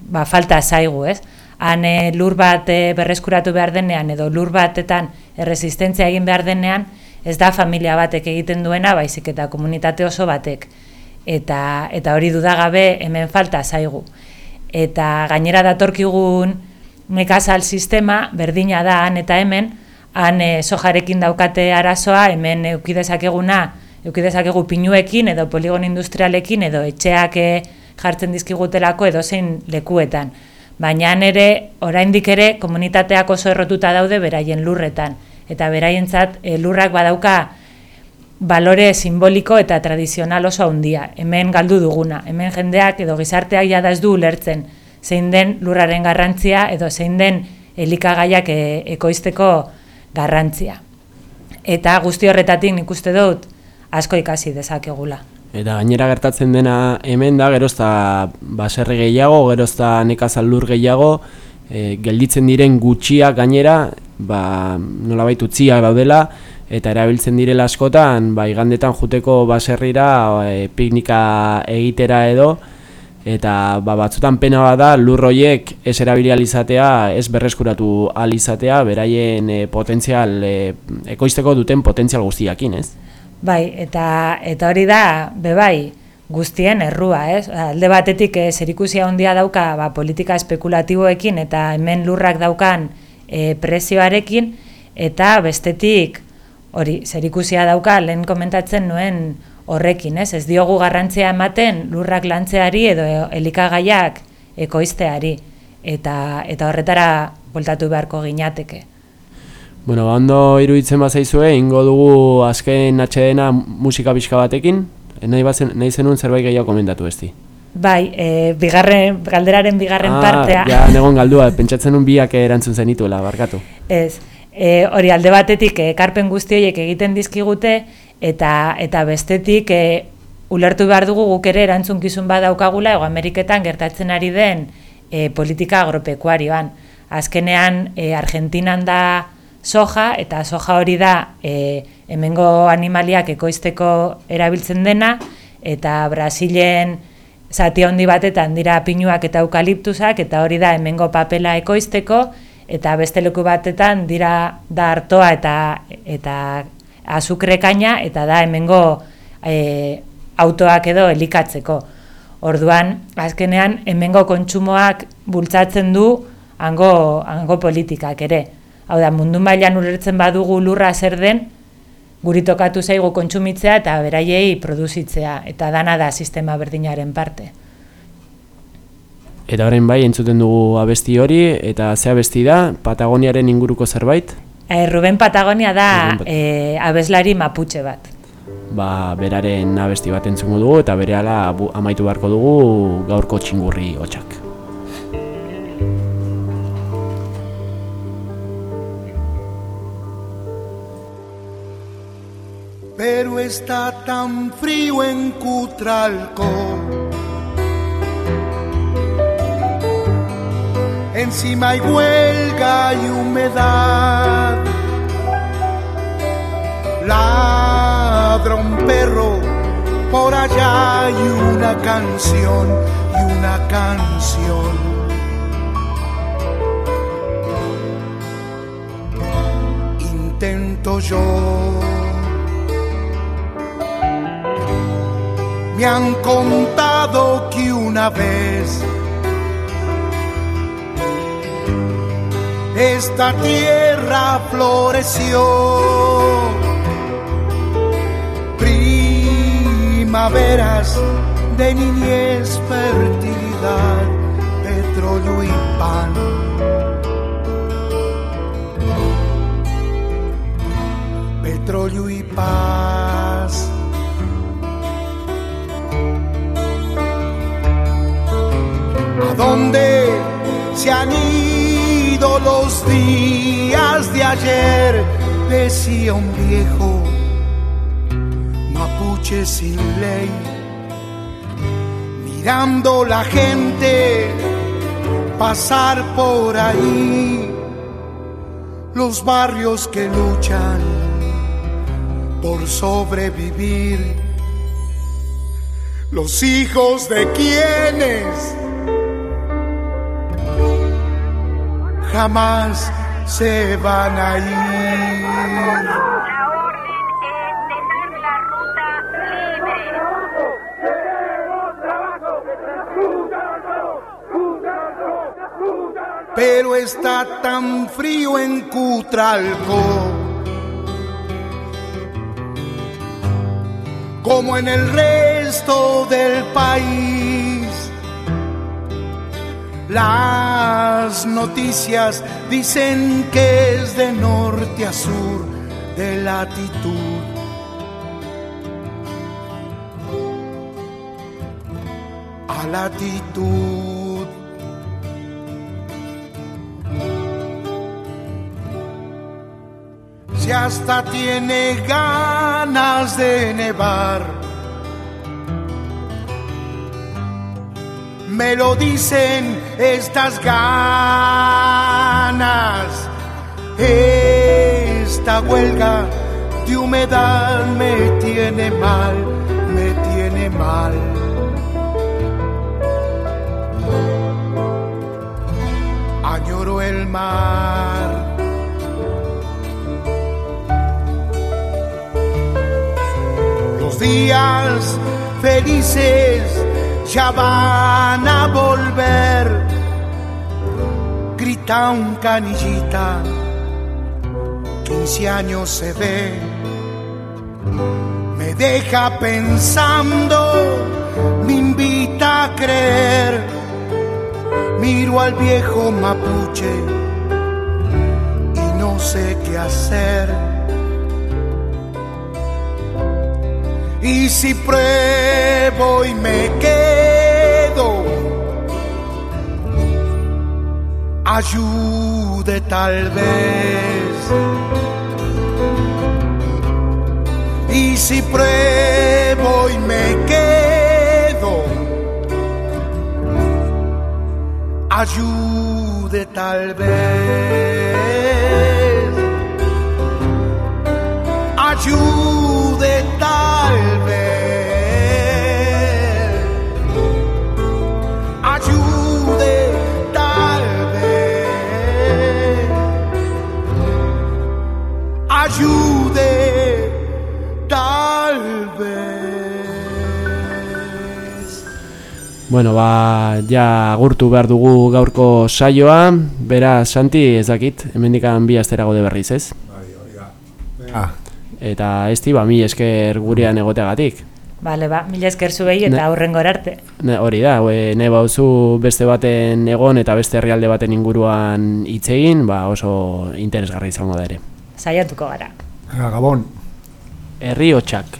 ba, falta zaigu, ez? Han e, lur bat e, berreskuratu behar denean edo lur batetan erresistentzia egin behar denean, ez da familia batek egiten duena, baizik eta komunitate oso batek. Eta, eta hori dudagabe hemen falta zaigu. Eta gainera datorkigun nekazal sistema berdina da han eta hemen, han e, sojarekin daukate arazoa, hemen eukidezakeguna, eukidezakegu pinuekin edo poligon industrialekin edo etxeak jartzen dizkigutelako edo zein lekuetan. Baina ere, oraindik ere, komunitateak oso errotuta daude beraien lurretan. Eta beraientzat e, lurrak badauka balore simboliko eta tradizional oso handia. Hemen galdu duguna, hemen jendeak edo gizarteak jada ez du ulertzen zein den lurraren garrantzia edo zein den elikagaiak e, ekoizteko garrantzia. Eta guzti horretatik nik uste dut asko ikasi dezakegula. Eta gainera gertatzen dena hemen da, gerozta baserri gehiago, gerozta nekazal lur gehiago, e, gelditzen diren gutxiak gainera, ba, nola baitu daudela, eta erabiltzen direla askotan, ba, igandetan juteko baserrira e, piknika egitera edo, eta ba, batzutan pena bada lur horiek ez erabili izatea, ez berreskuratu alizatea, beraien e, potentzial, e, ekoizteko duten potentzial guztiakin, ez? Bai, eta, eta hori da, be bai, guztien errua, ez? Alde batetik e, zerikusia handia dauka ba, politika espekulatiboekin eta hemen lurrak daukan e, prezioarekin, eta bestetik hori zerikusia dauka lehen komentatzen nuen horrekin, ez? Ez diogu garrantzia ematen lurrak lantzeari edo elikagaiak ekoizteari eta eta horretara voltatu beharko ginateke. Bueno, ondo iruditzen bazaizue, ingo dugu azken atxedena musika pixka batekin, nahi, bazen, nahi zenun zerbait gehiago komentatu ezti. Bai, e, bigarren, galderaren bigarren ah, partea. Ja, negon galdua, pentsatzen un biak erantzun zenituela, barkatu. Ez, e, hori alde batetik, e, karpen guzti horiek egiten dizkigute, eta eta bestetik e, ulertu behar dugu guk ere erantzunkizun badaukagula ego Ameriketan gertatzen ari den e, politika agropekuarioan. Azkenean e, Argentinan da soja eta soja hori da e, hemengo animaliak ekoizteko erabiltzen dena eta Brasilen zati handi batetan dira pinuak eta eukaliptusak eta hori da hemengo papela ekoizteko eta beste leku batetan dira da hartoa eta eta azukrekaina eta da hemengo e, autoak edo elikatzeko. Orduan, azkenean, hemengo kontsumoak bultzatzen du hango, hango politikak ere. Hau da, mundu mailan ulertzen badugu lurra zer den, guri tokatu zaigu kontsumitzea eta beraiei produzitzea, eta dana da sistema berdinaren parte. Eta horren bai, entzuten dugu abesti hori, eta ze abesti da, Patagoniaren inguruko zerbait? Eh, Ruben Patagonia da eh, abeslari maputxe bat. Ba, beraren abesti bat entzungo dugu eta bere amaitu beharko dugu gaurko txingurri hotxak. Pero está tan frío en Cutralco Encima hay huelga y humedad. Ladra un perro, por allá hay una canción y una canción. Intento yo. Me han contado que una vez esta tierra floreció. Primaveras de niñez, fertilidad, petróleo y pan. Petróleo y paz. ¿A dónde se han ido? los días de ayer, decía un viejo mapuche sin ley, mirando la gente pasar por ahí, los barrios que luchan por sobrevivir, los hijos de quienes jamás se van a ir. La orden es dejar la ruta libre. pero está tan frío en Cutralco como en el resto del país. Las noticias dicen que es de norte a sur de latitud. A latitud. Si hasta tiene ganas de nevar. Me lo dicen estas ganas. Esta huelga de humedad me tiene mal, me tiene mal. Añoro el mar. Los días felices ya van a volver. Un canillita, 15 años se ve. Me deja pensando, me invita a creer. Miro al viejo mapuche y no sé qué hacer. Y si pruebo y me quedo, ayude tal vez. Y si pruebo y me quedo, ayude tal vez. Ayude tal vez. Bueno, ba, ja agurtu behar dugu gaurko saioa, bera, Santi, ez dakit, hemendikan bi astera gaude berriz, ez? Ah, Eta esti, ba, mi esker gurean egoteagatik. Bale, ba, mila esker zuei eta aurren arte. Ne, hori da, we, ne bauzu beste baten egon eta beste herrialde baten inguruan hitz egin, ba, oso interesgarri izango da ere. Saiatuko gara. Gabón. Herri hotxak,